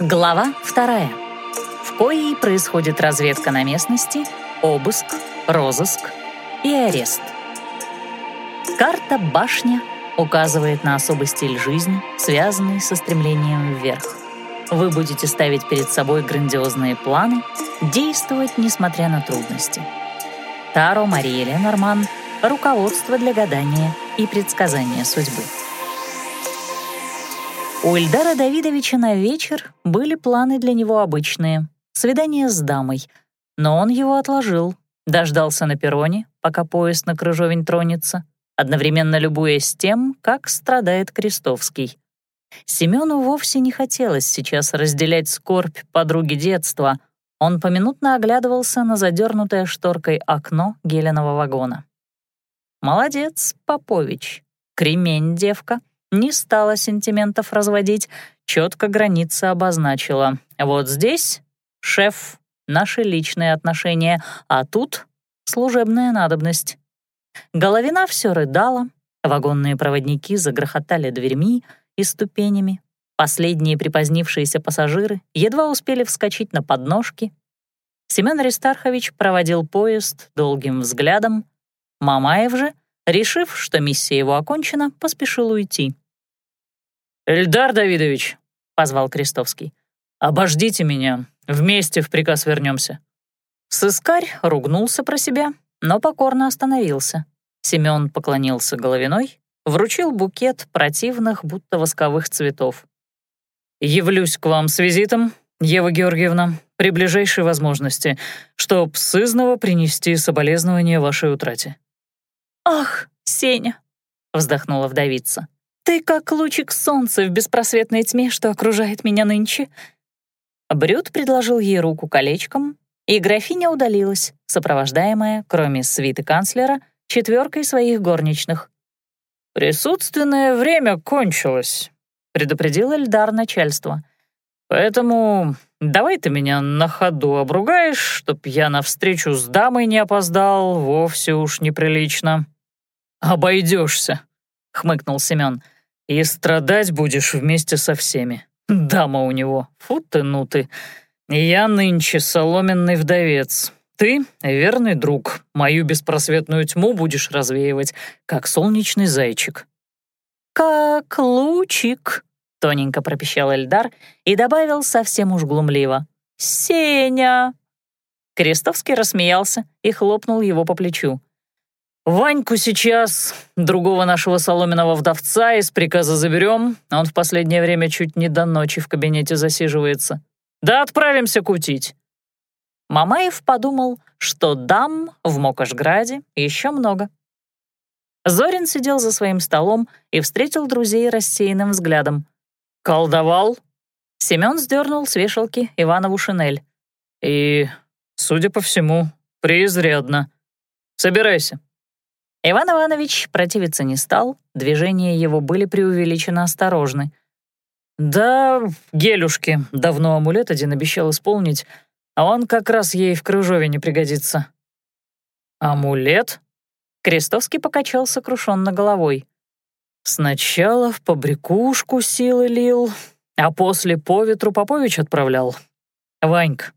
Глава вторая, в коей происходит разведка на местности, обыск, розыск и арест. Карта «Башня» указывает на особый стиль жизни, связанный со стремлением вверх. Вы будете ставить перед собой грандиозные планы, действовать несмотря на трудности. Таро Мария Ленорман «Руководство для гадания и предсказания судьбы». У Ильдара Давидовича на вечер были планы для него обычные — свидание с дамой. Но он его отложил, дождался на перроне, пока поезд на Крыжовень тронется, одновременно любуясь тем, как страдает Крестовский. Семену вовсе не хотелось сейчас разделять скорбь подруги детства. Он поминутно оглядывался на задернутое шторкой окно геленого вагона. «Молодец, Попович, кремень девка», не стала сентиментов разводить, четко границы обозначила. Вот здесь — шеф, наши личные отношения, а тут — служебная надобность. Головина все рыдала, вагонные проводники загрохотали дверьми и ступенями, последние припозднившиеся пассажиры едва успели вскочить на подножки. Семен Аристархович проводил поезд долгим взглядом, Мамаев же — решив, что миссия его окончена, поспешил уйти. «Эльдар Давидович», — позвал Крестовский, — «обождите меня, вместе в приказ вернемся». Сыскарь ругнулся про себя, но покорно остановился. Семён поклонился головиной, вручил букет противных, будто восковых цветов. «Явлюсь к вам с визитом, Ева Георгиевна, при ближайшей возможности, чтоб сызново принести соболезнования вашей утрате». «Ах, Сеня!» — вздохнула вдовица. «Ты как лучик солнца в беспросветной тьме, что окружает меня нынче». Брюд предложил ей руку колечком, и графиня удалилась, сопровождаемая, кроме свиты канцлера, четверкой своих горничных. «Присутственное время кончилось», — предупредил Эльдар начальство. «Поэтому давай ты меня на ходу обругаешь, чтоб я навстречу с дамой не опоздал, вовсе уж неприлично». «Обойдешься», — хмыкнул Семен. «И страдать будешь вместе со всеми. Дама у него, фу ты, ну ты. Я нынче соломенный вдовец. Ты, верный друг, мою беспросветную тьму будешь развеивать, как солнечный зайчик». «Как лучик», — тоненько пропищал Эльдар и добавил совсем уж глумливо. «Сеня!» Крестовский рассмеялся и хлопнул его по плечу. Ваньку сейчас, другого нашего соломенного вдовца, из приказа заберем. Он в последнее время чуть не до ночи в кабинете засиживается. Да отправимся кутить». Мамаев подумал, что дам в Мокошграде еще много. Зорин сидел за своим столом и встретил друзей рассеянным взглядом. «Колдовал?» Семён сдернул с вешалки Иванову шинель. «И, судя по всему, преизрядно. Собирайся, Иван Иванович противиться не стал, движения его были преувеличенно осторожны. «Да, Гелюшке давно амулет один обещал исполнить, а он как раз ей в крыжовине пригодится». «Амулет?» Крестовский покачал сокрушенно головой. «Сначала в побрякушку силы лил, а после по ветру Попович отправлял. Ванька,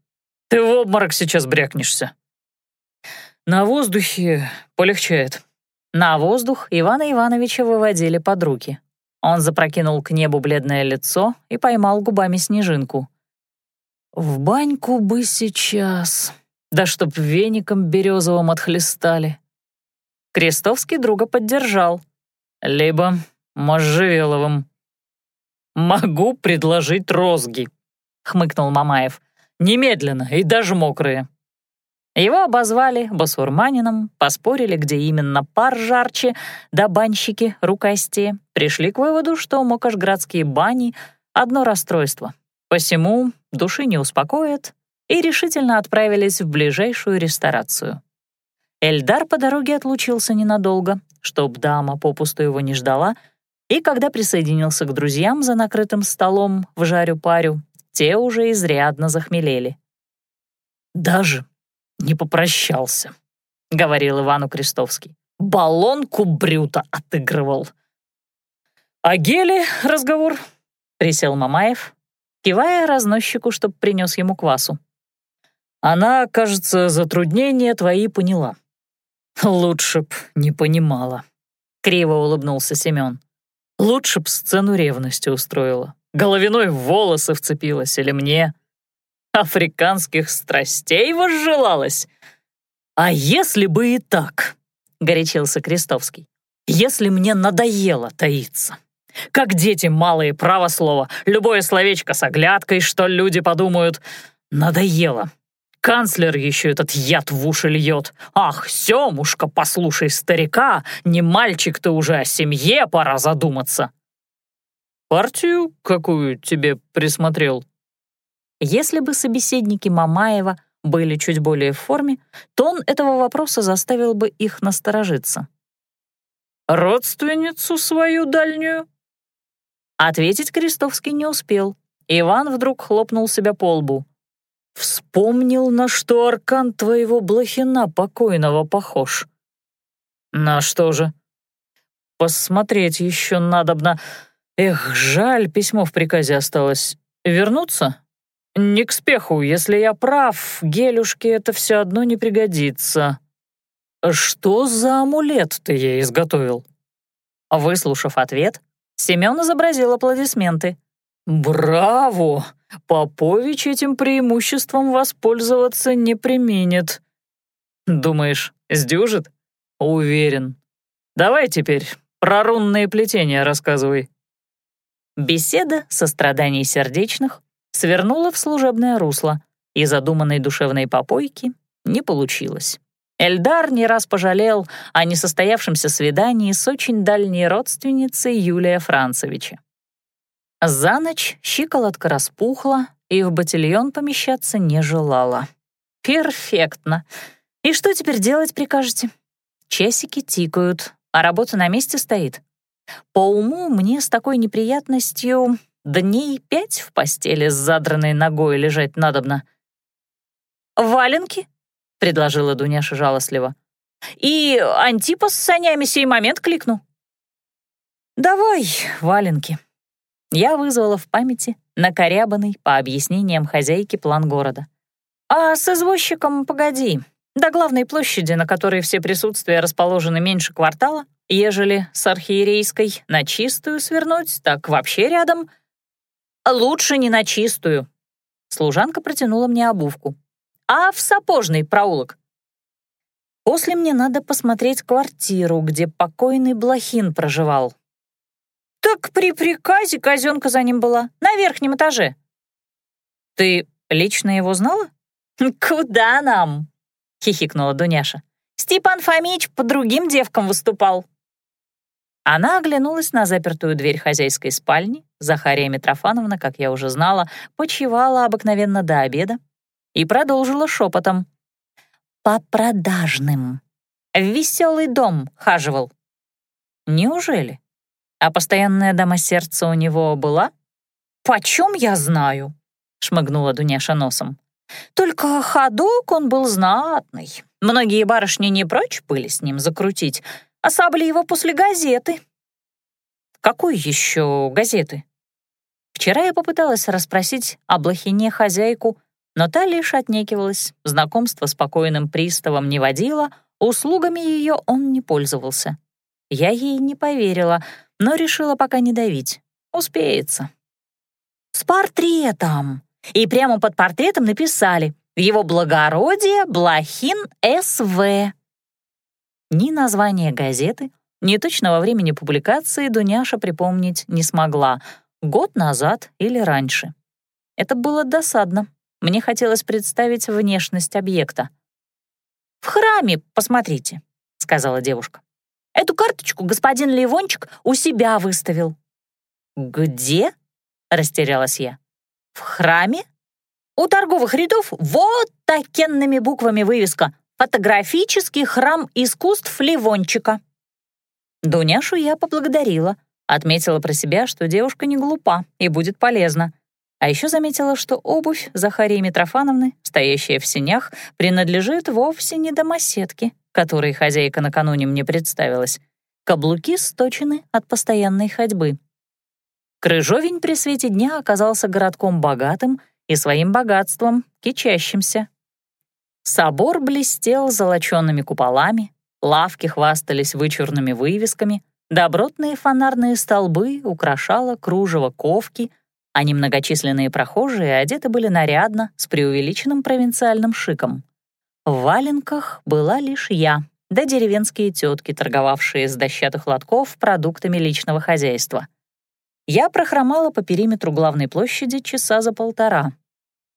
ты в обморок сейчас брякнешься. На воздухе полегчает». На воздух Ивана Ивановича выводили под руки. Он запрокинул к небу бледное лицо и поймал губами снежинку. «В баньку бы сейчас, да чтоб веником березовым отхлестали». Крестовский друга поддержал. «Либо можжевеловым». «Могу предложить розги», — хмыкнул Мамаев. «Немедленно и даже мокрые». Его обозвали басурманином, поспорили, где именно пар жарче, да банщики рукастее, пришли к выводу, что мокошградские бани — одно расстройство. Посему души не успокоят и решительно отправились в ближайшую ресторацию. Эльдар по дороге отлучился ненадолго, чтоб дама попусту его не ждала, и когда присоединился к друзьям за накрытым столом в жарю-парю, те уже изрядно захмелели. «Даже не попрощался», — говорил Ивану Крестовский. «Баллонку Брюта отыгрывал». «О геле разговор?» — присел Мамаев. кивая разносчику, чтоб принес ему квасу. «Она, кажется, затруднения твои поняла». «Лучше б не понимала», — криво улыбнулся Семён. «Лучше б сцену ревности устроила. Головиной в волосы вцепилась или мне. Африканских страстей возжелалась. А если бы и так?» — горячился Крестовский. «Если мне надоело таиться». Как дети малые, право слово. Любое словечко с оглядкой, что люди подумают. Надоело. Канцлер еще этот яд в уши льет. Ах, Семушка, послушай старика, не мальчик ты уже, о семье пора задуматься. Партию какую тебе присмотрел? Если бы собеседники Мамаева были чуть более в форме, то он этого вопроса заставил бы их насторожиться. «Родственницу свою дальнюю?» Ответить Крестовский не успел. Иван вдруг хлопнул себя по лбу. «Вспомнил, на что аркан твоего блохина покойного похож». «На что же?» «Посмотреть еще надобно. Эх, жаль, письмо в приказе осталось. Вернуться?» «Не к спеху, если я прав, гелюшке это все одно не пригодится». «Что за амулет ты ей изготовил?» Выслушав ответ, Семён изобразил аплодисменты. «Браво! Попович этим преимуществом воспользоваться не применит». «Думаешь, сдюжит?» «Уверен. Давай теперь про рунные плетения рассказывай». Беседа со страданий сердечных свернула в служебное русло, и задуманной душевной попойки не получилось. Эльдар не раз пожалел о несостоявшемся свидании с очень дальней родственницей Юлия Францевича. За ночь щиколотка распухла и в батальон помещаться не желала. Перфектно. И что теперь делать прикажете? Часики тикают, а работа на месте стоит. По уму мне с такой неприятностью дней пять в постели с задранной ногой лежать надобно. «Валенки?» — предложила Дуняша жалостливо. «И Антипа с санями сей момент кликну». «Давай, валенки». Я вызвала в памяти накорябанный по объяснениям хозяйки план города. «А с извозчиком погоди. До главной площади, на которой все присутствия расположены меньше квартала, ежели с архиерейской на чистую свернуть, так вообще рядом. Лучше не на чистую». Служанка протянула мне обувку а в сапожный проулок. После мне надо посмотреть квартиру, где покойный Блохин проживал. Так при приказе казенка за ним была, на верхнем этаже. Ты лично его знала? Куда нам? хихикнула Дуняша. Степан Фомич по другим девкам выступал. Она оглянулась на запертую дверь хозяйской спальни. Захария Митрофановна, как я уже знала, почивала обыкновенно до обеда, и продолжила шепотом. «По продажным. В веселый дом хаживал». «Неужели? А постоянная дама сердца у него была?» «Почем я знаю?» — шмыгнула Дуняша носом. «Только ходок он был знатный. Многие барышни не прочь были с ним закрутить, особливо после газеты». «Какой еще газеты?» Вчера я попыталась расспросить о блохине хозяйку, но та лишь отнекивалась, знакомство с покойным приставом не водила, услугами ее он не пользовался. Я ей не поверила, но решила пока не давить. Успеется. «С портретом!» И прямо под портретом написали «Его благородие Блохин С.В.» Ни название газеты, ни точного времени публикации Дуняша припомнить не смогла, год назад или раньше. Это было досадно, мне хотелось представить внешность объекта. «В храме посмотрите», — сказала девушка. «Эту карточку господин Ливончик у себя выставил». «Где?» — растерялась я. «В храме? У торговых рядов вот такенными буквами вывеска «Фотографический храм искусств Ливончика». Дуняшу я поблагодарила, отметила про себя, что девушка не глупа и будет полезна. А еще заметила, что обувь Захарии Митрофановны, стоящая в сенях, принадлежит вовсе не домоседке, которой хозяйка накануне мне представилась. Каблуки сточены от постоянной ходьбы. Крыжовень при свете дня оказался городком богатым и своим богатством кичащимся. Собор блестел золоченными куполами, лавки хвастались вычурными вывесками, добротные фонарные столбы украшало кружево ковки, а немногочисленные прохожие одеты были нарядно, с преувеличенным провинциальным шиком. В валенках была лишь я, да деревенские тетки, торговавшие с дощатых лотков продуктами личного хозяйства. Я прохромала по периметру главной площади часа за полтора.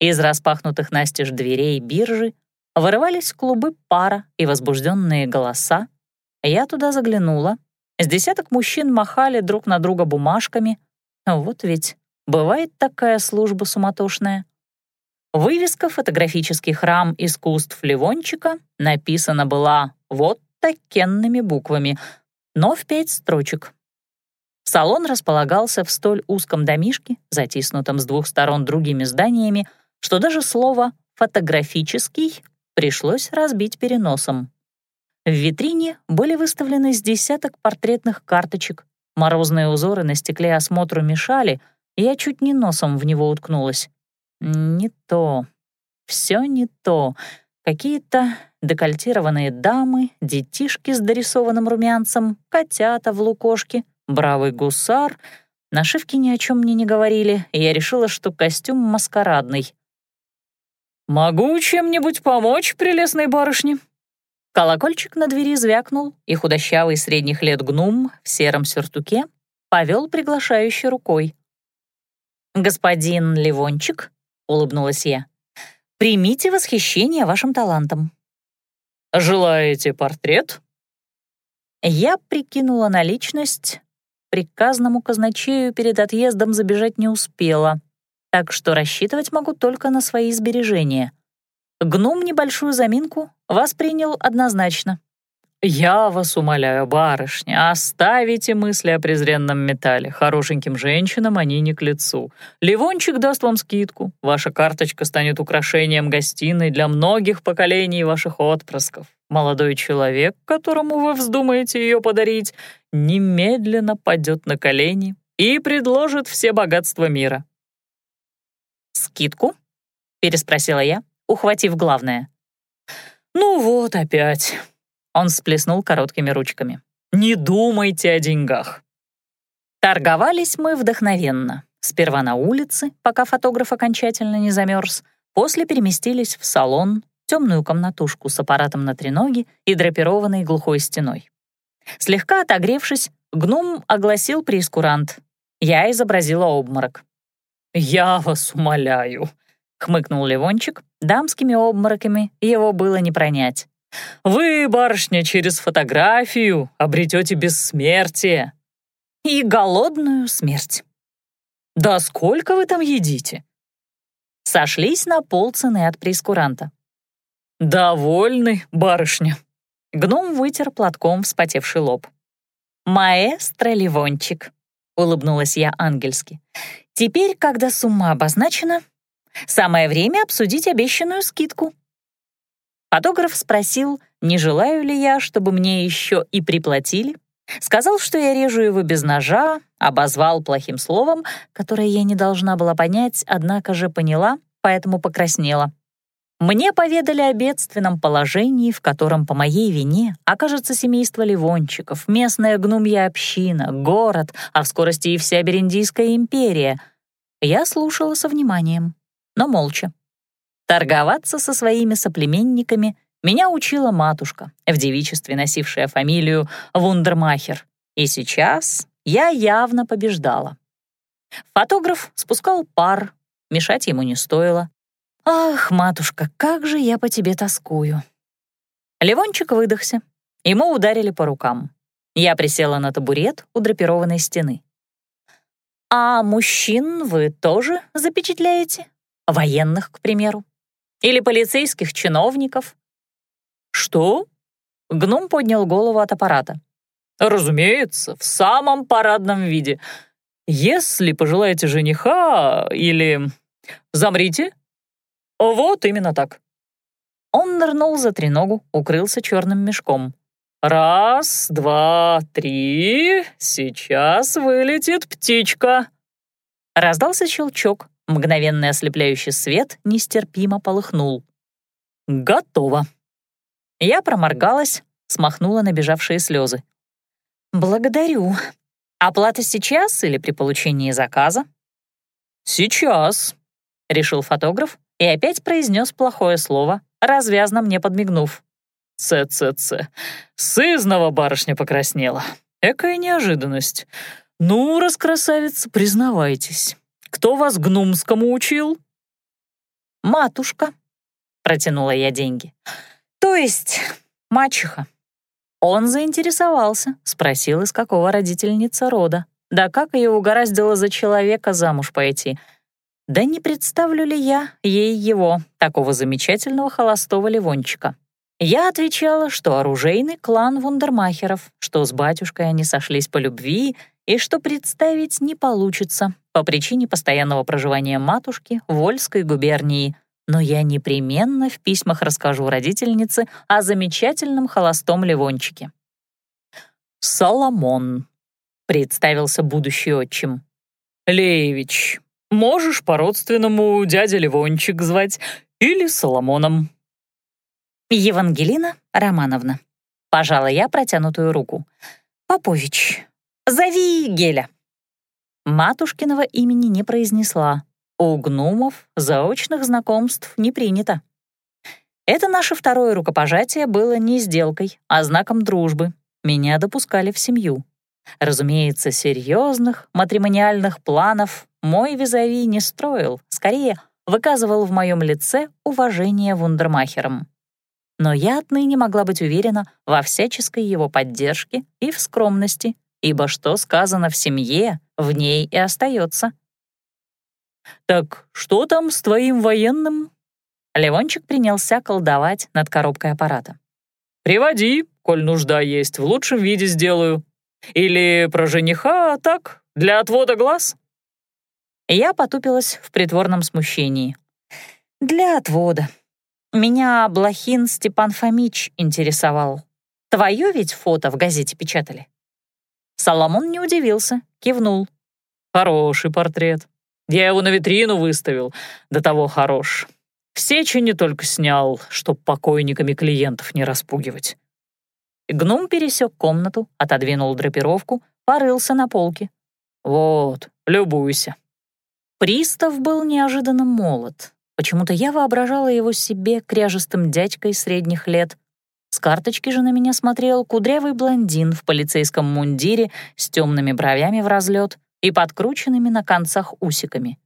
Из распахнутых настежь дверей биржи вырывались клубы пара и возбужденные голоса. Я туда заглянула. С десяток мужчин махали друг на друга бумажками. Вот ведь бывает такая служба суматошная. Вывеска «Фотографический храм искусств Ливончика» написана была вот такенными буквами, но в пять строчек. Салон располагался в столь узком домишке, затиснутом с двух сторон другими зданиями, что даже слово «фотографический» пришлось разбить переносом. В витрине были выставлены с десяток портретных карточек, морозные узоры на стекле осмотру мешали, и я чуть не носом в него уткнулась. Не то. Все не то. Какие-то декольтированные дамы, детишки с дорисованным румянцем, котята в лукошке, бравый гусар. Нашивки ни о чем мне не говорили, и я решила, что костюм маскарадный. «Могу чем-нибудь помочь, прелестной барышне?» Колокольчик на двери звякнул, и худощавый средних лет гнум в сером сюртуке повел приглашающей рукой. «Господин Ливончик?» — улыбнулась я. «Примите восхищение вашим талантом». «Желаете портрет?» Я прикинула наличность. Приказному казначею перед отъездом забежать не успела, так что рассчитывать могу только на свои сбережения. Гном небольшую заминку воспринял однозначно. «Я вас умоляю, барышня, оставите мысли о презренном металле. Хорошеньким женщинам они не к лицу. Ливончик даст вам скидку. Ваша карточка станет украшением гостиной для многих поколений ваших отпрысков. Молодой человек, которому вы вздумаете ее подарить, немедленно падет на колени и предложит все богатства мира». «Скидку?» — переспросила я, ухватив главное. «Ну вот опять». Он сплеснул короткими ручками. «Не думайте о деньгах». Торговались мы вдохновенно. Сперва на улице, пока фотограф окончательно не замерз, после переместились в салон, темную комнатушку с аппаратом на треноге и драпированной глухой стеной. Слегка отогревшись, гном огласил прескурант. Я изобразила обморок. «Я вас умоляю», — хмыкнул Ливончик. Дамскими обмороками его было не пронять. Вы, барышня, через фотографию обретете бессмертие. И голодную смерть. Да сколько вы там едите? Сошлись на полцены от прескуранта. Довольны, барышня. Гном вытер платком вспотевший лоб. «Маэстро Ливончик», — улыбнулась я ангельски. «Теперь, когда сумма обозначена, самое время обсудить обещанную скидку». Фотограф спросил, не желаю ли я, чтобы мне еще и приплатили. Сказал, что я режу его без ножа, обозвал плохим словом, которое я не должна была понять, однако же поняла, поэтому покраснела. Мне поведали о бедственном положении, в котором по моей вине окажется семейство Ливончиков, местная гнумья община, город, а в скорости и вся Бериндийская империя. Я слушала со вниманием, но молча. Торговаться со своими соплеменниками меня учила матушка, в девичестве носившая фамилию Вундермахер. И сейчас я явно побеждала. Фотограф спускал пар, мешать ему не стоило. «Ах, матушка, как же я по тебе тоскую!» Ливончик выдохся. Ему ударили по рукам. Я присела на табурет у драпированной стены. «А мужчин вы тоже запечатляете? Военных, к примеру?» Или полицейских чиновников?» «Что?» — гном поднял голову от аппарата. «Разумеется, в самом парадном виде. Если пожелаете жениха или... Замрите. Вот именно так». Он нырнул за треногу, укрылся черным мешком. «Раз, два, три, сейчас вылетит птичка». Раздался щелчок, мгновенный ослепляющий свет нестерпимо полыхнул. «Готово!» Я проморгалась, смахнула набежавшие слезы. «Благодарю. Оплата сейчас или при получении заказа?» «Сейчас», — решил фотограф и опять произнес плохое слово, развязно мне подмигнув. «Ц-ц-ц. Сызнова барышня покраснела. Экая неожиданность. Ну, раскрасавица, признавайтесь, кто вас гнумскому учил?» «Матушка», — протянула я деньги. «То есть мачеха». Он заинтересовался, спросил, из какого родительница рода. Да как ее угораздило за человека замуж пойти? Да не представлю ли я ей его, такого замечательного холостого ливончика. Я отвечала, что оружейный клан вундермахеров, что с батюшкой они сошлись по любви и что представить не получится по причине постоянного проживания матушки в Вольской губернии, но я непременно в письмах расскажу родительнице о замечательном холостом Ливончике. «Соломон», — представился будущий отчим. «Леевич, можешь по-родственному дядя Ливончик звать или Соломоном». «Евангелина Романовна», — пожала я протянутую руку. «Попович, зови Геля». Матушкиного имени не произнесла, у гномов заочных знакомств не принято. Это наше второе рукопожатие было не сделкой, а знаком дружбы. Меня допускали в семью. Разумеется, серьезных матримониальных планов мой визави не строил, скорее выказывал в моем лице уважение вундермахерам. Но я отныне могла быть уверена во всяческой его поддержке и в скромности, ибо что сказано в семье, в ней и остается. «Так что там с твоим военным?» Левончик принялся колдовать над коробкой аппарата. «Приводи, коль нужда есть, в лучшем виде сделаю. Или про жениха, а так, для отвода глаз?» Я потупилась в притворном смущении. «Для отвода. Меня Блохин Степан Фомич интересовал. Твое ведь фото в газете печатали?» Соломон не удивился, кивнул. «Хороший портрет. Я его на витрину выставил, до того хорош. В сечи не только снял, чтоб покойниками клиентов не распугивать. Гном пересек комнату, отодвинул драпировку, порылся на полке. «Вот, любуйся». Пристав был неожиданно молод. Почему-то я воображала его себе кряжестым дядькой средних лет. С карточки же на меня смотрел кудрявый блондин в полицейском мундире с темными бровями в разлет и подкрученными на концах усиками.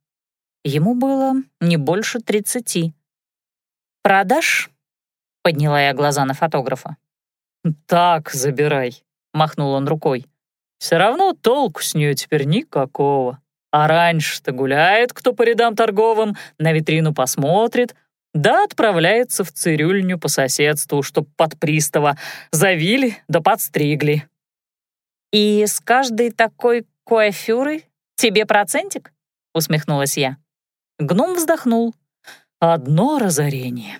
Ему было не больше тридцати. «Продашь?» — подняла я глаза на фотографа. «Так, забирай», — махнул он рукой. «Все равно толку с нее теперь никакого. А раньше-то гуляет кто по рядам торговым, на витрину посмотрит, да отправляется в цирюльню по соседству, чтоб под пристава завили да подстригли». «И с каждой такой куафюры? Тебе процентик?» — усмехнулась я. Гном вздохнул. «Одно разорение.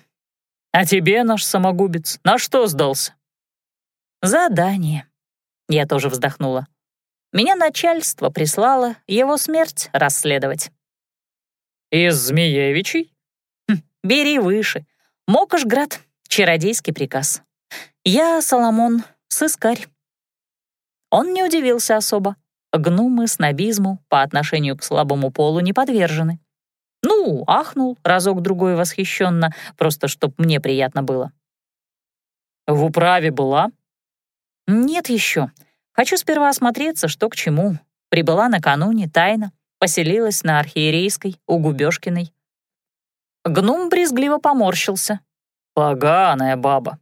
А тебе, наш самогубец, на что сдался?» «Задание». Я тоже вздохнула. Меня начальство прислало его смерть расследовать. «Из Змеевичей?» хм, «Бери выше. Мокошград, чародейский приказ. Я, Соломон, сыскарь». Он не удивился особо. Гнумы снобизму по отношению к слабому полу не подвержены. Ну, ахнул разок-другой восхищенно, просто чтоб мне приятно было. «В управе была?» «Нет еще. Хочу сперва осмотреться, что к чему. Прибыла накануне, тайно, поселилась на Архиерейской, у Губёшкиной». Гнум брезгливо поморщился. «Поганая баба.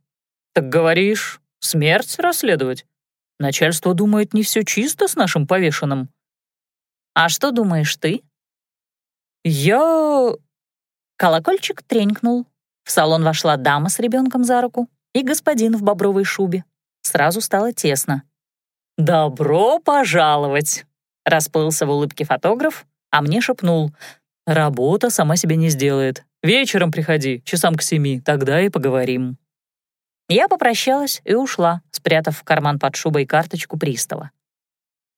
Так говоришь, смерть расследовать?» Начальство думает, не все чисто с нашим повешенным. А что думаешь ты? Я... Колокольчик тренькнул. В салон вошла дама с ребенком за руку и господин в бобровой шубе. Сразу стало тесно. «Добро пожаловать!» — расплылся в улыбке фотограф, а мне шепнул. «Работа сама себе не сделает. Вечером приходи, часам к семи, тогда и поговорим». Я попрощалась и ушла, спрятав в карман под шубой карточку пристава.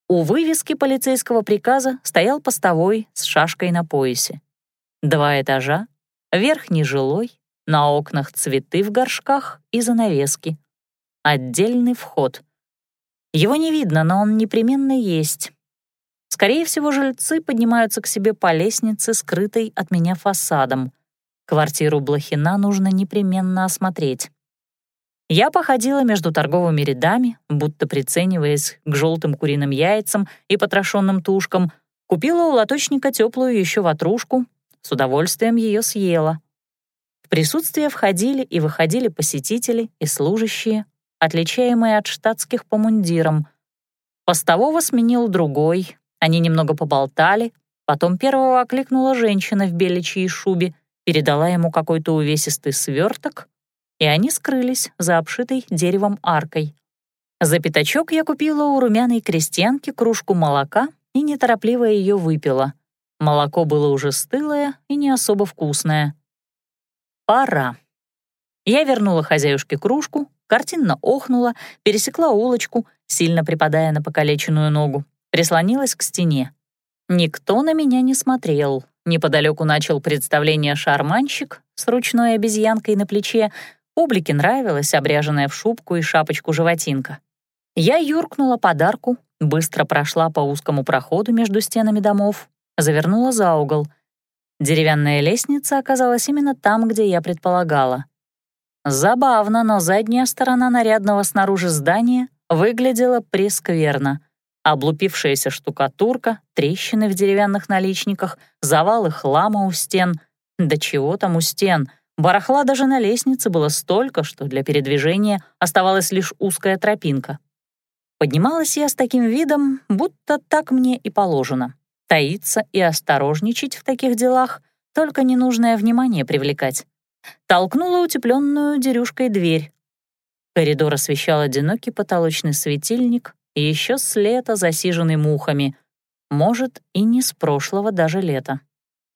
У вывески полицейского приказа стоял постовой с шашкой на поясе. Два этажа, верхний жилой, на окнах цветы в горшках и занавески. Отдельный вход. Его не видно, но он непременно есть. Скорее всего, жильцы поднимаются к себе по лестнице, скрытой от меня фасадом. Квартиру Блохина нужно непременно осмотреть. Я походила между торговыми рядами, будто прицениваясь к желтым куриным яйцам и потрошенным тушкам, купила у лоточника теплую еще ватрушку, с удовольствием ее съела. В присутствие входили и выходили посетители и служащие, отличаемые от штатских по мундирам. Постового сменил другой, они немного поболтали, потом первого окликнула женщина в беличьей шубе, передала ему какой-то увесистый сверток, и они скрылись за обшитой деревом аркой. За пятачок я купила у румяной крестьянки кружку молока и неторопливо ее выпила. Молоко было уже стылое и не особо вкусное. Пора. Я вернула хозяюшке кружку, картинно охнула, пересекла улочку, сильно припадая на покалеченную ногу, прислонилась к стене. Никто на меня не смотрел. Неподалеку начал представление шарманщик с ручной обезьянкой на плече, Публике нравилась обряженная в шубку и шапочку животинка. Я юркнула подарку, быстро прошла по узкому проходу между стенами домов, завернула за угол. Деревянная лестница оказалась именно там, где я предполагала. Забавно, но задняя сторона нарядного снаружи здания выглядела прескверно. Облупившаяся штукатурка, трещины в деревянных наличниках, завалы хлама у стен. Да чего там у стен? Барахла даже на лестнице было столько, что для передвижения оставалась лишь узкая тропинка. Поднималась я с таким видом, будто так мне и положено. Таиться и осторожничать в таких делах, только ненужное внимание привлекать. Толкнула утепленную дерюшкой дверь. Коридор освещал одинокий потолочный светильник и еще с лета засиженный мухами. Может, и не с прошлого даже лета.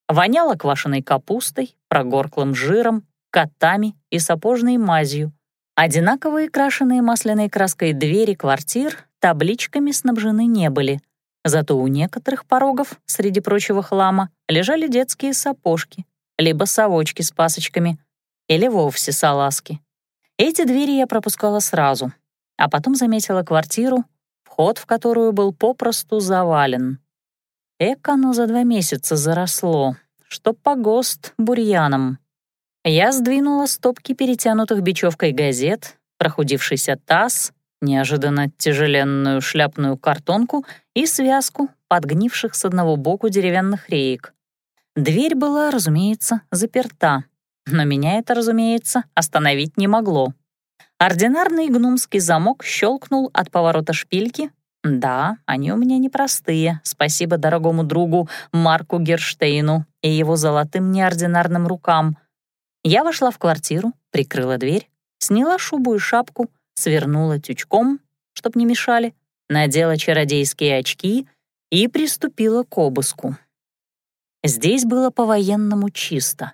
Воняло квашеной капустой, прогорклым жиром, котами и сапожной мазью. Одинаковые крашеные масляной краской двери квартир табличками снабжены не были. Зато у некоторых порогов, среди прочего хлама, лежали детские сапожки, либо совочки с пасочками, или вовсе салазки. Эти двери я пропускала сразу, а потом заметила квартиру, вход в которую был попросту завален. Эко оно за два месяца заросло, что погост бурьяном. Я сдвинула стопки перетянутых бечевкой газет, прохудившийся таз, неожиданно тяжеленную шляпную картонку и связку подгнивших с одного боку деревянных реек. Дверь была, разумеется, заперта, но меня это, разумеется, остановить не могло. Ординарный гнумский замок щелкнул от поворота шпильки, да, они у меня непростые, спасибо дорогому другу Марку Герштейну и его золотым неординарным рукам. Я вошла в квартиру, прикрыла дверь, сняла шубу и шапку, свернула тючком, чтоб не мешали, надела чародейские очки и приступила к обыску. Здесь было по-военному чисто.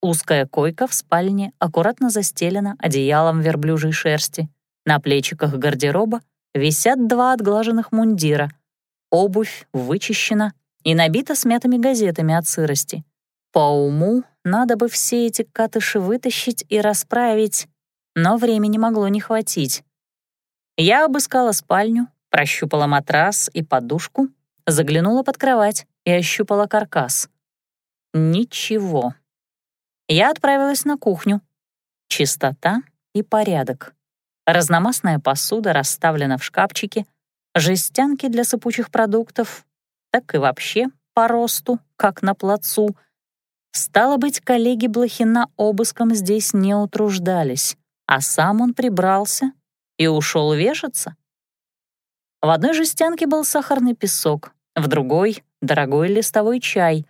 Узкая койка в спальне аккуратно застелена одеялом верблюжьей шерсти. На плечиках гардероба висят два отглаженных мундира. Обувь вычищена и набита смятыми газетами от сырости. По уму надо бы все эти катыши вытащить и расправить, но времени могло не хватить. Я обыскала спальню, прощупала матрас и подушку, заглянула под кровать и ощупала каркас. Ничего. Я отправилась на кухню. Чистота и порядок. Разномастная посуда расставлена в шкафчике, жестянки для сыпучих продуктов, так и вообще по росту, как на плацу. Стало быть, коллеги Блохина обыском здесь не утруждались, а сам он прибрался и ушел вешаться. В одной жестянке был сахарный песок, в другой — дорогой листовой чай,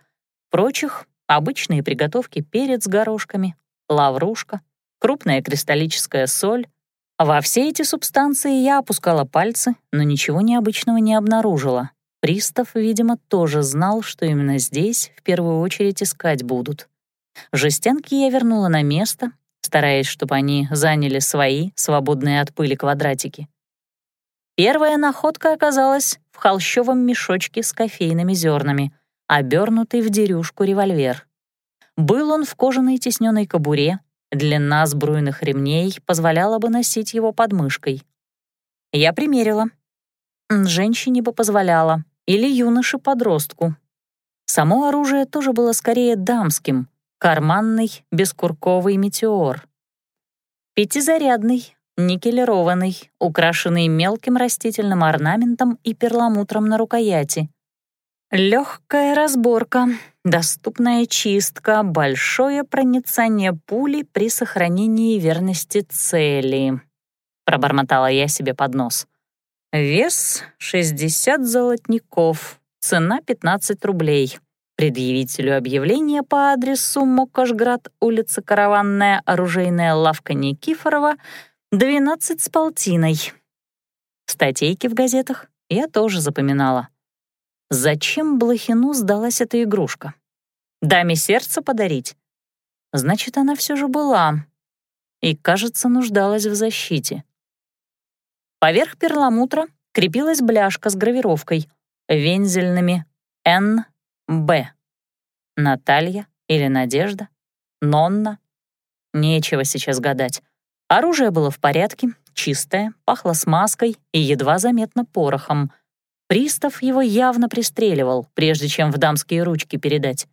прочих — обычные приготовки перец с горошками, лаврушка, крупная кристаллическая соль, во все эти субстанции я опускала пальцы, но ничего необычного не обнаружила. Пристав, видимо, тоже знал, что именно здесь в первую очередь искать будут. Жестянки я вернула на место, стараясь, чтобы они заняли свои, свободные от пыли квадратики. Первая находка оказалась в холщовом мешочке с кофейными зернами, обернутый в дерюшку револьвер. Был он в кожаной тесненной кобуре, длина сбруйных ремней позволяла бы носить его под мышкой. Я примерила. Женщине бы позволяла, или юноше-подростку. Само оружие тоже было скорее дамским, карманный бескурковый метеор. Пятизарядный, никелированный, украшенный мелким растительным орнаментом и перламутром на рукояти. Легкая разборка, доступная чистка, большое проницание пули при сохранении верности цели. Пробормотала я себе под нос. Вес — 60 золотников, цена — 15 рублей. Предъявителю объявление по адресу Мокошград, улица Караванная, оружейная лавка Никифорова — Двенадцать с полтиной. Статейки в газетах я тоже запоминала. Зачем Блохину сдалась эта игрушка? Даме сердце подарить? Значит, она все же была. И, кажется, нуждалась в защите. Поверх перламутра крепилась бляшка с гравировкой вензельными «Н.Б». Наталья или Надежда? Нонна? Нечего сейчас гадать. Оружие было в порядке, чистое, пахло смазкой и едва заметно порохом. Пристав его явно пристреливал, прежде чем в дамские ручки передать.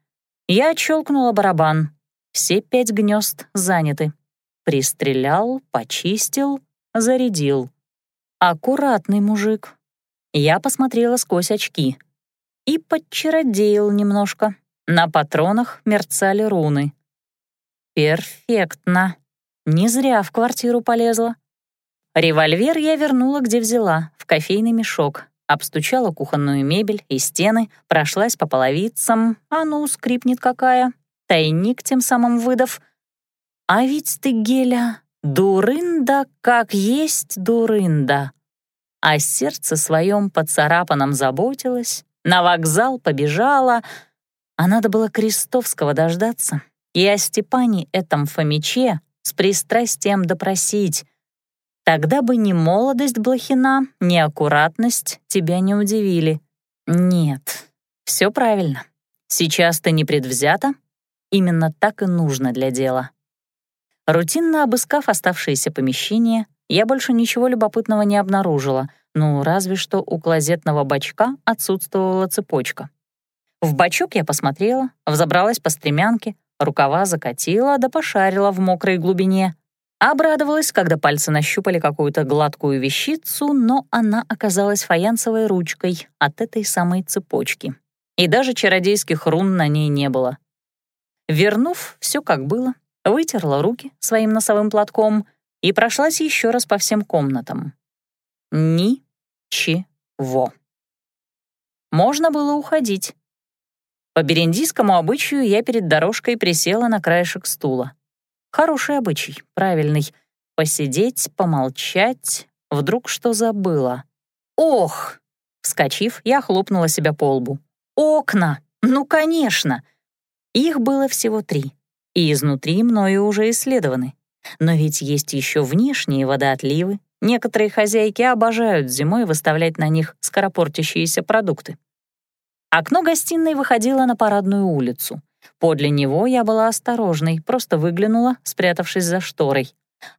Я отщелкнула барабан. Все пять гнезд заняты. Пристрелял, почистил, зарядил. Аккуратный мужик. Я посмотрела сквозь очки. И подчародеял немножко. На патронах мерцали руны. Перфектно. Не зря в квартиру полезла. Револьвер я вернула, где взяла, в кофейный мешок. Обстучала кухонную мебель и стены, прошлась по половицам. А ну, скрипнет какая. Тайник тем самым выдав. А ведь ты, Геля, дурында как есть дурында. А сердце своем поцарапанном заботилась, на вокзал побежала. А надо было Крестовского дождаться. И о Степане этом Фомиче с пристрастием допросить. Тогда бы ни молодость Блохина, ни аккуратность тебя не удивили. Нет, все правильно. Сейчас ты не предвзята. Именно так и нужно для дела. Рутинно обыскав оставшиеся помещения, я больше ничего любопытного не обнаружила, ну, разве что у клозетного бачка отсутствовала цепочка. В бачок я посмотрела, взобралась по стремянке, Рукава закатила да пошарила в мокрой глубине. Обрадовалась, когда пальцы нащупали какую-то гладкую вещицу, но она оказалась фаянсовой ручкой от этой самой цепочки. И даже чародейских рун на ней не было. Вернув все как было, вытерла руки своим носовым платком и прошлась еще раз по всем комнатам. Ничего. Можно было уходить. По бериндийскому обычаю я перед дорожкой присела на краешек стула. Хороший обычай, правильный. Посидеть, помолчать, вдруг что забыла. Ох! Вскочив, я хлопнула себя по лбу. Окна! Ну, конечно! Их было всего три, и изнутри мною уже исследованы. Но ведь есть еще внешние водоотливы. Некоторые хозяйки обожают зимой выставлять на них скоропортящиеся продукты. Окно гостиной выходило на парадную улицу. Подле него я была осторожной, просто выглянула, спрятавшись за шторой.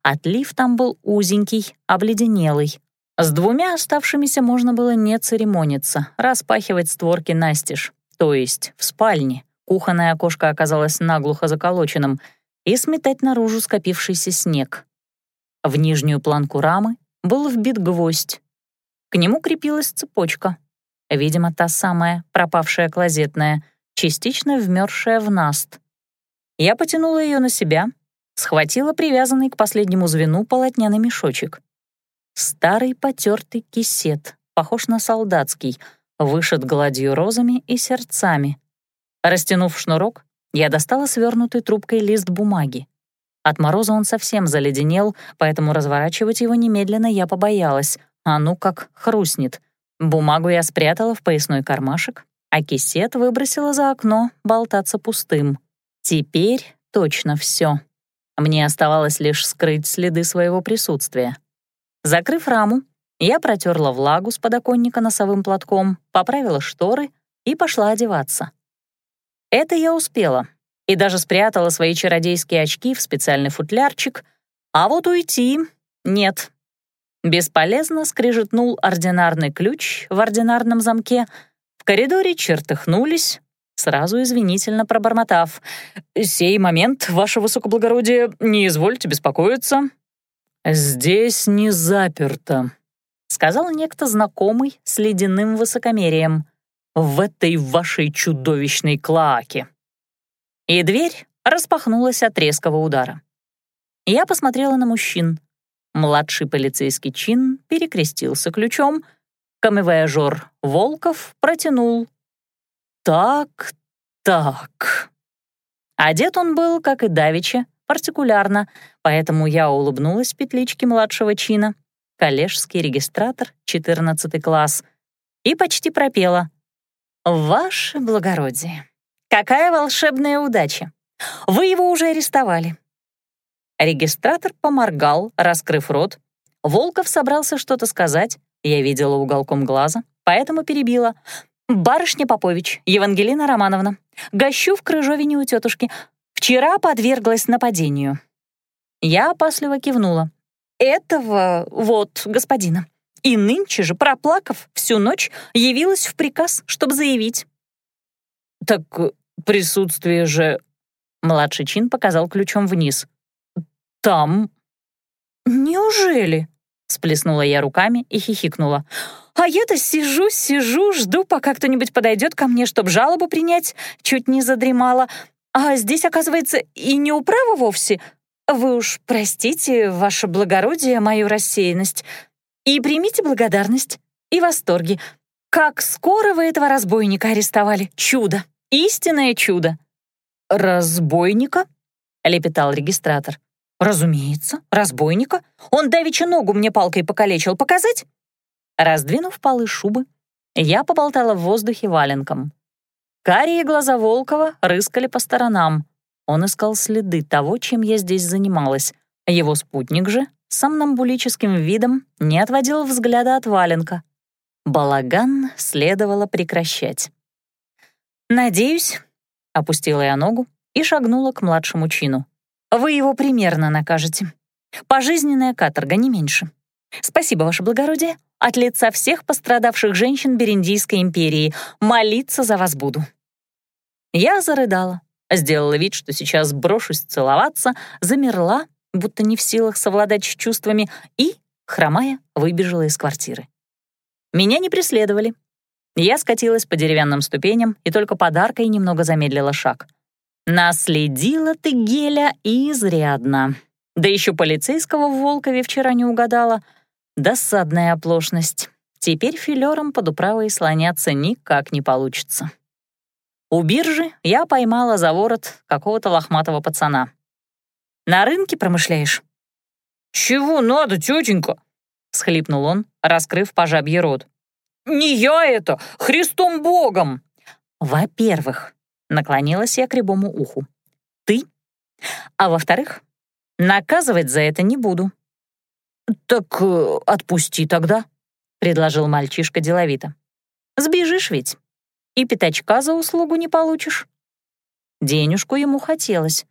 Отлив там был узенький, обледенелый. С двумя оставшимися можно было не церемониться, распахивать створки настежь, то есть в спальне. Кухонное окошко оказалось наглухо заколоченным, и сметать наружу скопившийся снег. В нижнюю планку рамы был вбит гвоздь. К нему крепилась цепочка, Видимо, та самая, пропавшая клозетная, частично вмерзшая в наст. Я потянула ее на себя, схватила привязанный к последнему звену полотняный мешочек. Старый потертый кисет, похож на солдатский, вышит гладью розами и сердцами. Растянув шнурок, я достала свернутый трубкой лист бумаги. От мороза он совсем заледенел, поэтому разворачивать его немедленно я побоялась. А ну как хрустнет. Бумагу я спрятала в поясной кармашек, а кисет выбросила за окно болтаться пустым. Теперь точно все. Мне оставалось лишь скрыть следы своего присутствия. Закрыв раму, Я протерла влагу с подоконника носовым платком, поправила шторы и пошла одеваться. Это я успела, и даже спрятала свои чародейские очки в специальный футлярчик, а вот уйти — нет. Бесполезно скрижетнул ординарный ключ в ординарном замке, в коридоре чертыхнулись, сразу извинительно пробормотав. «Сей момент, ваше высокоблагородие, не извольте беспокоиться». «Здесь не заперто», — сказал некто знакомый с ледяным высокомерием. «В этой вашей чудовищной клоаке». И дверь распахнулась от резкого удара. Я посмотрела на мужчин. Младший полицейский чин перекрестился ключом, камевояжер Волков протянул так, так. Одет он был, как и Давича, партикулярно, поэтому я улыбнулась петличке младшего чина, коллежский регистратор, 14 класс, и почти пропела. «Ваше благородие, какая волшебная удача! Вы его уже арестовали». Регистратор поморгал, раскрыв рот. Волков собрался что-то сказать, я видела уголком глаза, поэтому перебила. «Барышня Попович, Евангелина Романовна, гощу в Крыжовине у тетушки. Вчера подверглась нападению». Я опасливо кивнула. «Этого вот господина. И нынче же, проплакав всю ночь, явилась в приказ, чтобы заявить». «Так присутствие же...» Младший чин показал ключом вниз. «Там...» «Неужели?» — сплеснула я руками и хихикнула. А я-то сижу, сижу, жду, пока кто-нибудь подойдет ко мне, чтобы жалобу принять. Чуть не задремала. А здесь, оказывается, и не управа вовсе. Вы уж простите, ваше благородие, мою рассеянность. И примите благодарность и восторги. Как скоро вы этого разбойника арестовали. Чудо. Истинное чудо. «Разбойника?» — лепетал регистратор. «Разумеется, разбойника. Он давеча ногу мне палкой покалечил. Показать?» Раздвинув полы шубы, я поболтала в воздухе валенком. Карие глаза Волкова рыскали по сторонам. Он искал следы того, чем я здесь занималась. Его спутник же, с сомнамбулическим видом, не отводил взгляда от валенка. Балаган следовало прекращать. «Надеюсь», — опустила я ногу и шагнула к младшему чину. «Вы его примерно накажете. Пожизненная каторга, не меньше. Спасибо, ваше благородие. От лица всех пострадавших женщин Бериндийской империи молиться за вас буду». Я зарыдала, сделала вид, что сейчас брошусь целоваться, замерла, будто не в силах совладать с чувствами, и, хромая, выбежала из квартиры. Меня не преследовали. Я скатилась по деревянным ступеням и только подаркой немного замедлила шаг. Наследила ты, Геля, изрядно. Да еще полицейского в Волкове вчера не угадала — Досадная оплошность. Теперь филером под управой слоняться никак не получится. У биржи я поймала за ворот какого-то лохматого пацана. «На рынке промышляешь?» «Чего надо, тетенька?» — схлипнул он, раскрыв пожабье рот. «Не я это! Христом Богом!» «Во-первых», — наклонилась я к рябому уху, — «ты. А во-вторых, наказывать за это не буду. «Так э, отпусти тогда», — предложил мальчишка деловито. «Сбежишь ведь, и пятачка за услугу не получишь». Денежку ему хотелось.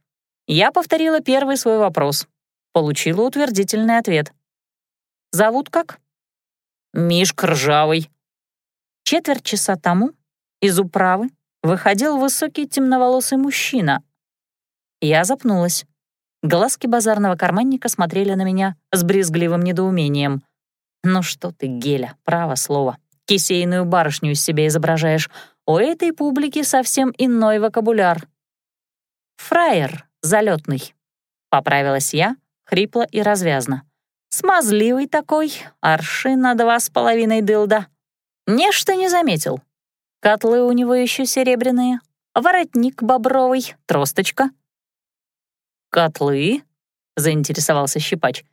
Я повторила первый свой вопрос. Получила утвердительный ответ. «Зовут как?» «Мишка Ржавый». Четверть часа тому из управы выходил высокий темноволосый мужчина. Я запнулась. Глазки базарного карманника смотрели на меня с брезгливым недоумением. «Ну что ты, Геля, право слово. Кисейную барышню из себя изображаешь. У этой публики совсем иной вокабуляр». «Фраер залетный», — поправилась я, хрипло и развязно. «Смазливый такой, арши на два с половиной дылда. Нечто не заметил. Котлы у него еще серебряные, воротник бобровый, тросточка — «Котлы?» — заинтересовался щипач.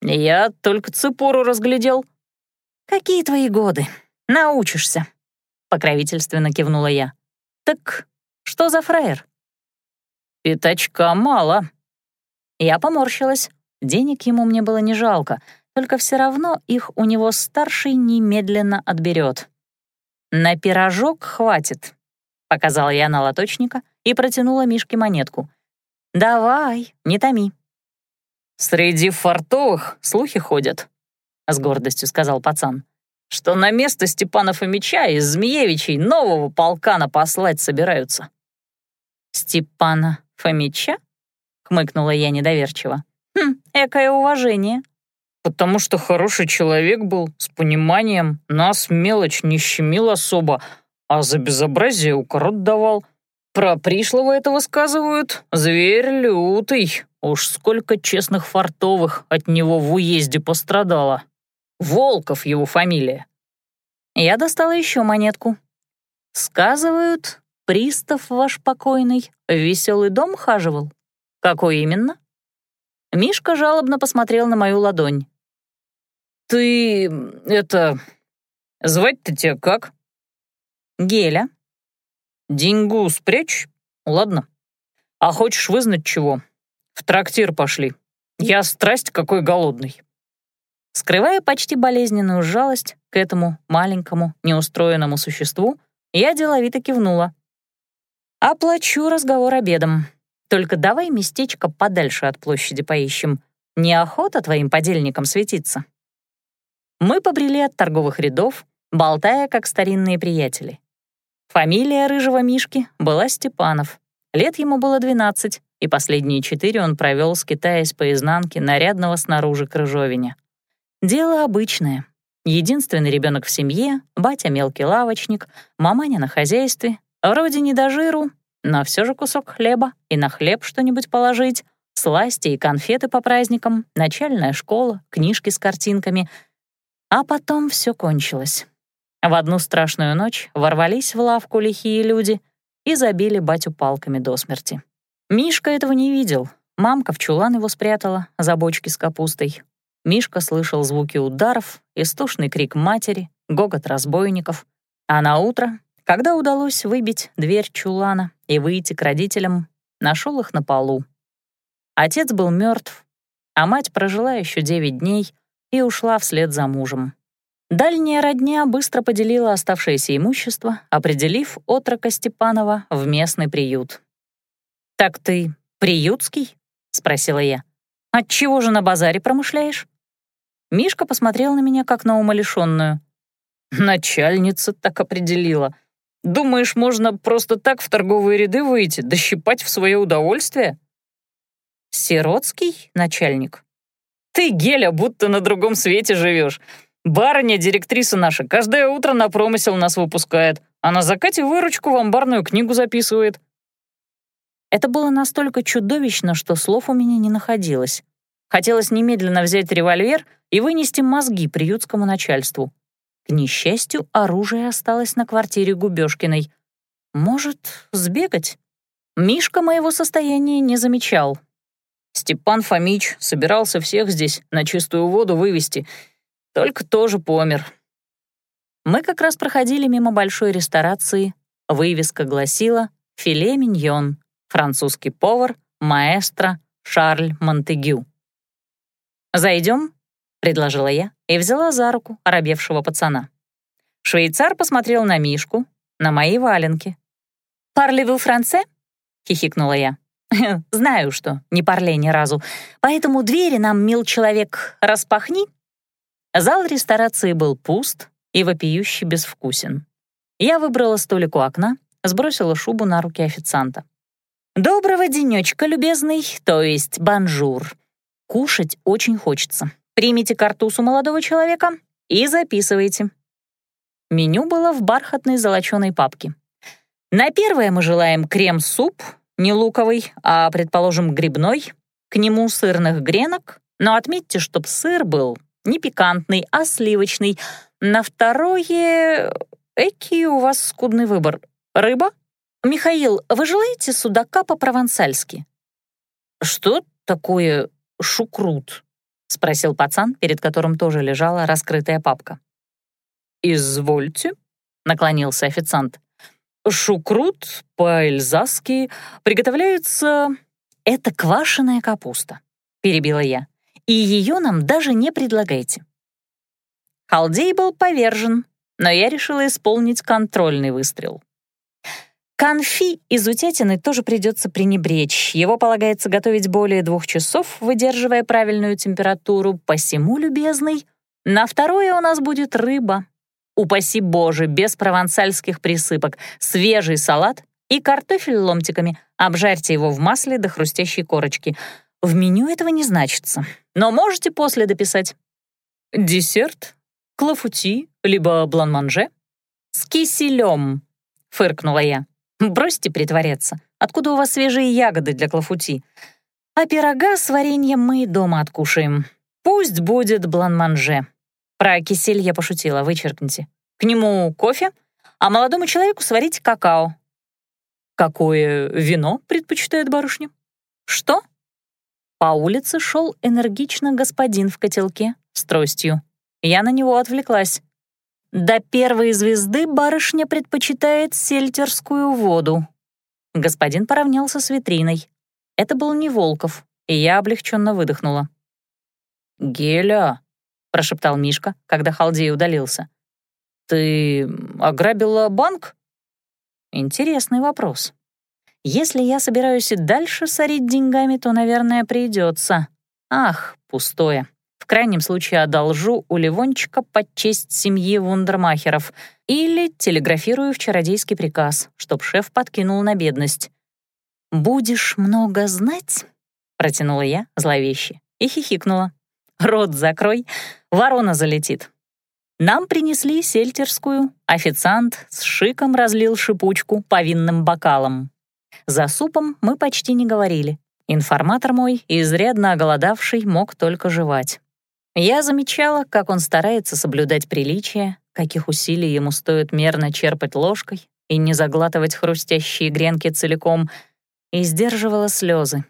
«Я только цепуру разглядел». «Какие твои годы? Научишься», — покровительственно кивнула я. «Так что за фраер?» «Пятачка мало». Я поморщилась. Денег ему мне было не жалко. только все равно их у него старший немедленно отберет. «На пирожок хватит», — показала я на лоточника и протянула Мишке монетку. «Давай, не томи». «Среди фартовых слухи ходят», — с гордостью сказал пацан, «что на место Степана Фомича из Змеевичей нового полкана послать собираются». «Степана Фомича?» — хмыкнула я недоверчиво. «Хм, экое уважение». «Потому что хороший человек был, с пониманием, нас мелочь не щемил особо, а за безобразие укорот давал. Про пришлого это высказывают, зверь лютый, уж сколько честных фартовых от него в уезде пострадало. Волков его фамилия». Я достала еще монетку. Сказывают, пристав ваш покойный в веселый дом хаживал? Какой именно?» Мишка жалобно посмотрел на мою ладонь. «Ты... это... звать-то тебя как?» «Геля». «Деньгу спрячь? Ладно. А хочешь вызнать чего? В трактир пошли. Я страсть какой голодный». Скрывая почти болезненную жалость к этому маленькому, неустроенному существу, я деловито кивнула. Оплачу разговор обедом. Только давай местечко подальше от площади поищем. Неохота твоим подельникам светиться. Мы побрели от торговых рядов, болтая, как старинные приятели. Фамилия рыжего Мишки была Степанов. Лет ему было 12, и последние четыре он провел, скитаясь по изнанке нарядного снаружи крыжовиня. Дело обычное. Единственный ребенок в семье, батя мелкий лавочник, маманя на хозяйстве, Вроде не до жиру, но все же кусок хлеба и на хлеб что-нибудь положить, сласти и конфеты по праздникам, начальная школа, книжки с картинками. А потом все кончилось. В одну страшную ночь ворвались в лавку лихие люди и забили батю палками до смерти. Мишка этого не видел. Мамка в чулан его спрятала за бочки с капустой. Мишка слышал звуки ударов, истошный крик матери, гогот разбойников. А на утро когда удалось выбить дверь чулана и выйти к родителям, нашел их на полу. Отец был мертв, а мать прожила еще девять дней и ушла вслед за мужем. Дальняя родня быстро поделила оставшееся имущество, определив отрока Степанова в местный приют. «Так ты приютский?» — спросила я. «Отчего же на базаре промышляешь?» Мишка посмотрел на меня, как на умалишенную. «Начальница так определила. Думаешь, можно просто так в торговые ряды выйти, дощипать в свое удовольствие? Сиротский начальник. Ты, Геля, будто на другом свете живешь. Барыня, директриса наша, каждое утро на промысел нас выпускает, а на закате выручку в амбарную книгу записывает. Это было настолько чудовищно, что слов у меня не находилось. Хотелось немедленно взять револьвер и вынести мозги приютскому начальству. К несчастью, оружие осталось на квартире Губёшкиной. Может, сбегать? Мишка моего состояния не замечал. Степан Фомич собирался всех здесь на чистую воду вывести, только тоже помер. Мы как раз проходили мимо большой ресторации. Вывеска гласила «Филе миньон», французский повар, маэстро Шарль Монтегю. «Зайдем?» — предложила я и взяла за руку оробевшего пацана. Швейцар посмотрел на Мишку, на мои валенки. «Парли-вы франце?» — хихикнула я. «Знаю, что не парле ни разу, поэтому двери нам, мил человек, распахни». Зал ресторации был пуст и вопиюще безвкусен. Я выбрала столик у окна, сбросила шубу на руки официанта. «Доброго денечка, любезный, то есть банжур. Кушать очень хочется. Примите картуз у молодого человека и записывайте. Меню было в бархатной золоченой папке. На первое мы желаем крем-суп, не луковый, а, предположим, грибной, к нему сырных гренок, но отметьте, чтоб сыр был не пикантный, а сливочный. На второе... Эки у вас скудный выбор. Рыба? Михаил, вы желаете судака по-провансальски? Что такое шукрут? — спросил пацан, перед которым тоже лежала раскрытая папка. «Извольте», — наклонился официант. «Шукрут по-эльзасски приготовляется...» «Это квашеная капуста», — перебила я. и ее нам даже не предлагайте». Халдей был повержен, но я решила исполнить контрольный выстрел. Конфи из утятины тоже придется пренебречь. Его полагается готовить более двух часов, выдерживая правильную температуру. Посему, любезный, на второе у нас будет рыба. Упаси Боже, без провансальских присыпок, свежий салат и картофель ломтиками. Обжарьте его в масле до хрустящей корочки. В меню этого не значится, но можете после дописать. Десерт, клафути, либо бланманже. С киселем, фыркнула я. Бросьте притворяться. Откуда у вас свежие ягоды для клафути? А пирога с вареньем мы дома откушаем. Пусть будет бланманже. Про кисель я пошутила, вычеркните. К нему кофе, а молодому человеку сварите какао. Какое вино предпочитает барышня? Что? По улице шел энергично господин в котелке с тростью. Я на него отвлеклась. До первой звезды барышня предпочитает сельтерскую воду. Господин поравнялся с витриной. Это был не Волков, и я облегченно выдохнула. «Геля», — прошептал Мишка, когда Халдей удалился. «Ты ограбила банк?» Интересный вопрос. Если я собираюсь и дальше сорить деньгами, то, наверное, придется. Ах, пустое. В крайнем случае одолжу у Ливончика под честь семьи вундермахеров или телеграфирую в чародейский приказ, чтоб шеф подкинул на бедность. «Будешь много знать?» — протянула я зловеще и хихикнула. «Рот закрой, ворона залетит». Нам принесли сельтерскую, официант с шиком разлил шипучку по винным бокалам. За супом мы почти не говорили. Информатор мой, изрядно оголодавший, мог только жевать. Я замечала, как он старается соблюдать приличия, каких усилий ему стоит мерно черпать ложкой и не заглатывать хрустящие гренки целиком, и сдерживала слезы.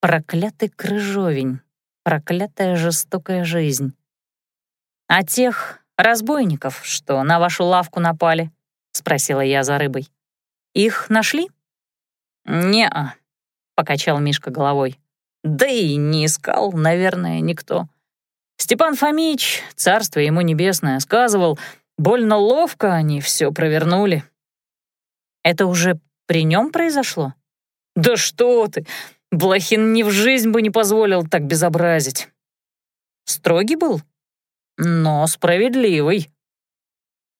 Проклятый крыжовень, проклятая жестокая жизнь. «А тех разбойников, что на вашу лавку напали?» — спросила я за рыбой. «Их нашли?» «Не-а», — покачал Мишка головой. «Да и не искал, наверное, никто. Степан Фомич, царство ему небесное, сказывал, больно ловко они все провернули. Это уже при нем произошло? Да что ты, Блохин ни в жизнь бы не позволил так безобразить. Строгий был, но справедливый.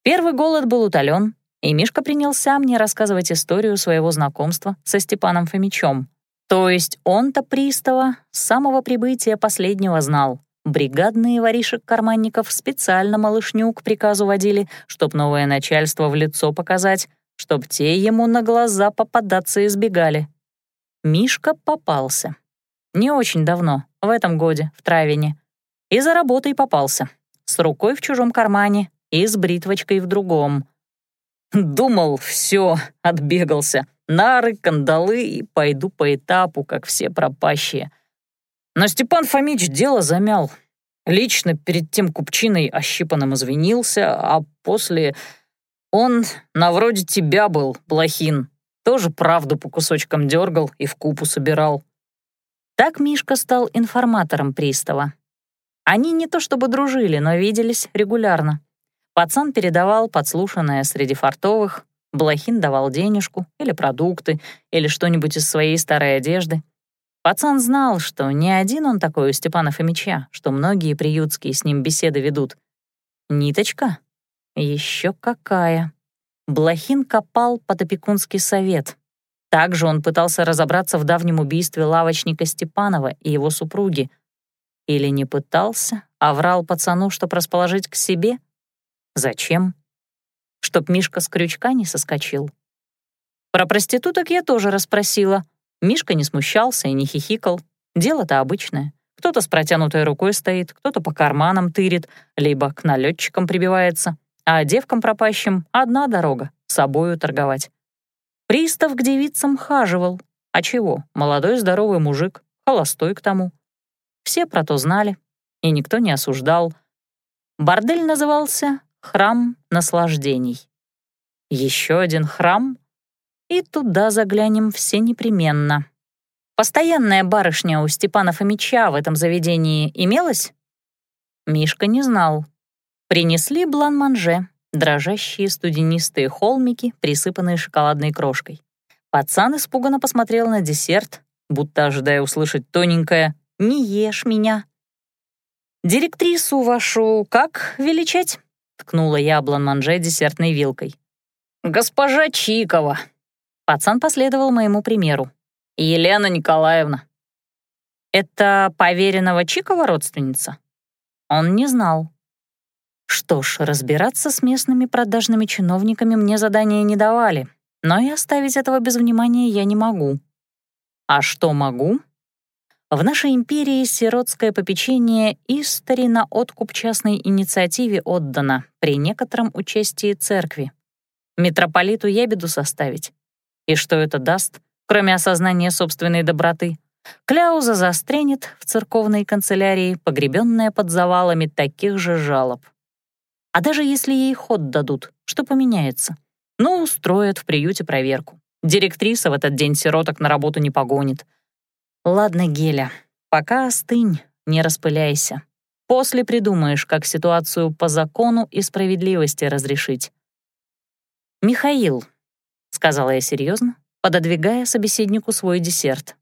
Первый голод был утолен, и Мишка принялся мне рассказывать историю своего знакомства со Степаном Фомичом. То есть он-то пристава с самого прибытия последнего знал. Бригадные воришек-карманников специально малышню к приказу водили, чтоб новое начальство в лицо показать, чтоб те ему на глаза попадаться избегали. Мишка попался. Не очень давно, в этом годе, в Травине. И за работой попался. С рукой в чужом кармане и с бритвочкой в другом. Думал, все, отбегался. Нары, кандалы и пойду по этапу, как все пропащие — но Степан Фомич дело замял. Лично перед тем купчиной ощипанным извинился, а после... Он на вроде тебя был, Блохин. Тоже правду по кусочкам дергал и в купу собирал. Так Мишка стал информатором пристава. Они не то чтобы дружили, но виделись регулярно. Пацан передавал подслушанное среди фартовых, Блохин давал денежку или продукты, или что-нибудь из своей старой одежды. Пацан знал, что не один он такой у Степана Фомича, что многие приютские с ним беседы ведут. Ниточка? Еще какая. Блохин копал под опекунский совет. Также он пытался разобраться в давнем убийстве лавочника Степанова и его супруги. Или не пытался, а врал пацану, чтоб расположить к себе? Зачем? Чтоб Мишка с крючка не соскочил. Про проституток я тоже расспросила — Мишка не смущался и не хихикал. Дело-то обычное. Кто-то с протянутой рукой стоит, кто-то по карманам тырит, либо к налетчикам прибивается. А девкам пропащим одна дорога — собою торговать. Пристав к девицам хаживал. А чего? Молодой здоровый мужик, холостой к тому. Все про то знали, и никто не осуждал. Бордель назывался «Храм наслаждений». Еще один храм и туда заглянем все непременно. Постоянная барышня у Степана Фомича в этом заведении имелась? Мишка не знал. Принесли блан-манже, дрожащие студенистые холмики, присыпанные шоколадной крошкой. Пацан испуганно посмотрел на десерт, будто ожидая услышать тоненькое «Не ешь меня». «Директрису вашу как величать?» — ткнула я блан-манже десертной вилкой. «Госпожа Чикова». Пацан последовал моему примеру. Елена Николаевна. Это поверенного Чикова родственница? Он не знал. Что ж, разбираться с местными продажными чиновниками мне задания не давали, но и оставить этого без внимания я не могу. А что могу? В нашей империи сиротское попечение истори на откуп частной инициативе отдано при некотором участии церкви. Митрополиту ябеду составить. И что это даст? кроме осознания собственной доброты. Кляуза застрянет в церковной канцелярии, погребенная под завалами таких же жалоб. А даже если ей ход дадут, что поменяется? Ну, устроят в приюте проверку. Директриса в этот день сироток на работу не погонит. Ладно, Геля, пока остынь, не распыляйся. После придумаешь, как ситуацию по закону и справедливости разрешить. «Михаил», — сказала я серьезно, пододвигая собеседнику свой десерт.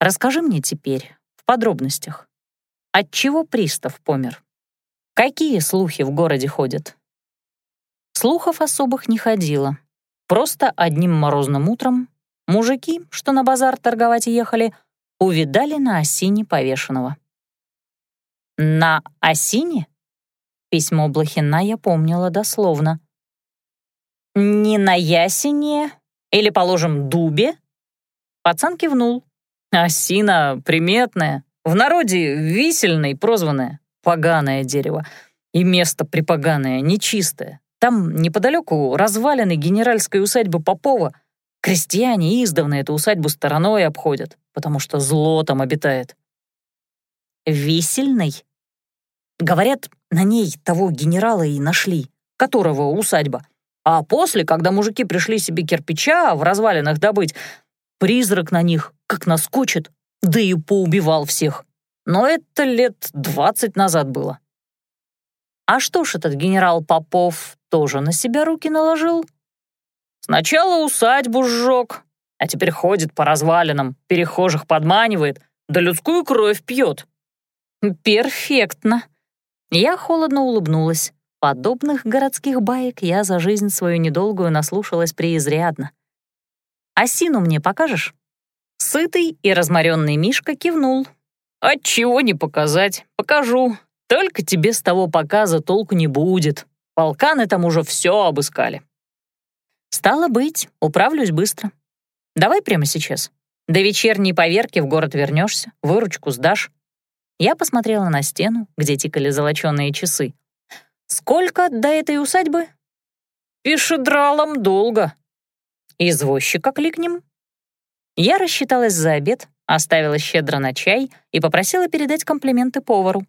«Расскажи мне теперь, в подробностях, от чего пристав помер? Какие слухи в городе ходят?» Слухов особых не ходило. Просто одним морозным утром мужики, что на базар торговать ехали, увидали на осине повешенного. «На осине?» Письмо Блохина я помнила дословно. «Не на ясене, или, положим, дубе?» Пацан кивнул. «Осина приметная, в народе висельной прозванная, поганое дерево. И место припоганое, нечистое. Там неподалеку развалины генеральской усадьбы Попова. Крестьяне издавна эту усадьбу стороной обходят, потому что зло там обитает». «Висельной?» Говорят, на ней того генерала и нашли, которого усадьба. А после, когда мужики пришли себе кирпича в развалинах добыть, призрак на них как наскочит, да и поубивал всех. Но это лет двадцать назад было. А что ж этот генерал Попов тоже на себя руки наложил? Сначала усадьбу сжег, а теперь ходит по развалинам, перехожих подманивает, да людскую кровь пьет. Перфектно. Я холодно улыбнулась. Подобных городских баек я за жизнь свою недолгую наслушалась преизрядно. «Осину мне покажешь?» Сытый и разморенный Мишка кивнул. «Отчего не показать? Покажу. Только тебе с того показа толку не будет. Полканы там уже все обыскали». «Стало быть, управлюсь быстро. Давай прямо сейчас. До вечерней поверки в город вернешься, выручку сдашь». Я посмотрела на стену, где тикали золоченые часы. Сколько до этой усадьбы? Пешедралом долго. Извозчика кликнем. Я рассчиталась за обед, оставила щедро на чай и попросила передать комплименты повару.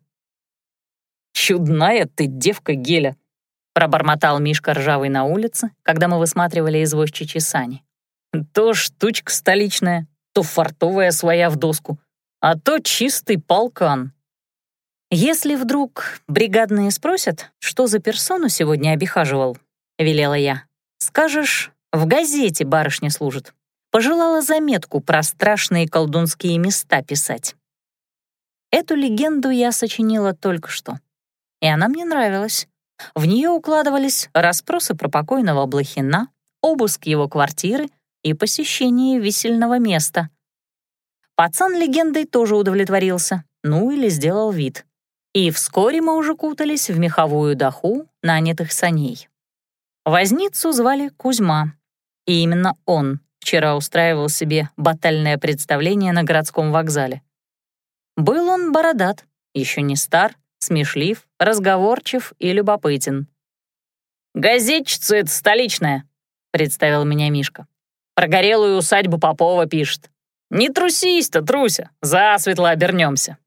«Чудная ты девка, Геля!» — пробормотал Мишка ржавый на улице, когда мы высматривали извозчичьи сани. «То штучка столичная, то фартовая своя в доску, а то чистый полкан. «Если вдруг бригадные спросят, что за персону сегодня обихаживал», — велела я, «скажешь, в газете барышня служит. Пожелала заметку про страшные колдунские места писать». Эту легенду я сочинила только что, и она мне нравилась. В нее укладывались расспросы про покойного Блохина, обыск его квартиры и посещение висельного места. Пацан легендой тоже удовлетворился, ну или сделал вид. И вскоре мы уже кутались в меховую доху нанятых саней. Возницу звали Кузьма, и именно он вчера устраивал себе батальное представление на городском вокзале. Был он бородат, еще не стар, смешлив, разговорчив и любопытен. «Газетчица это столичная», — представил меня Мишка. «Про горелую усадьбу Попова пишет. Не трусись-то, Труся, засветло обернемся».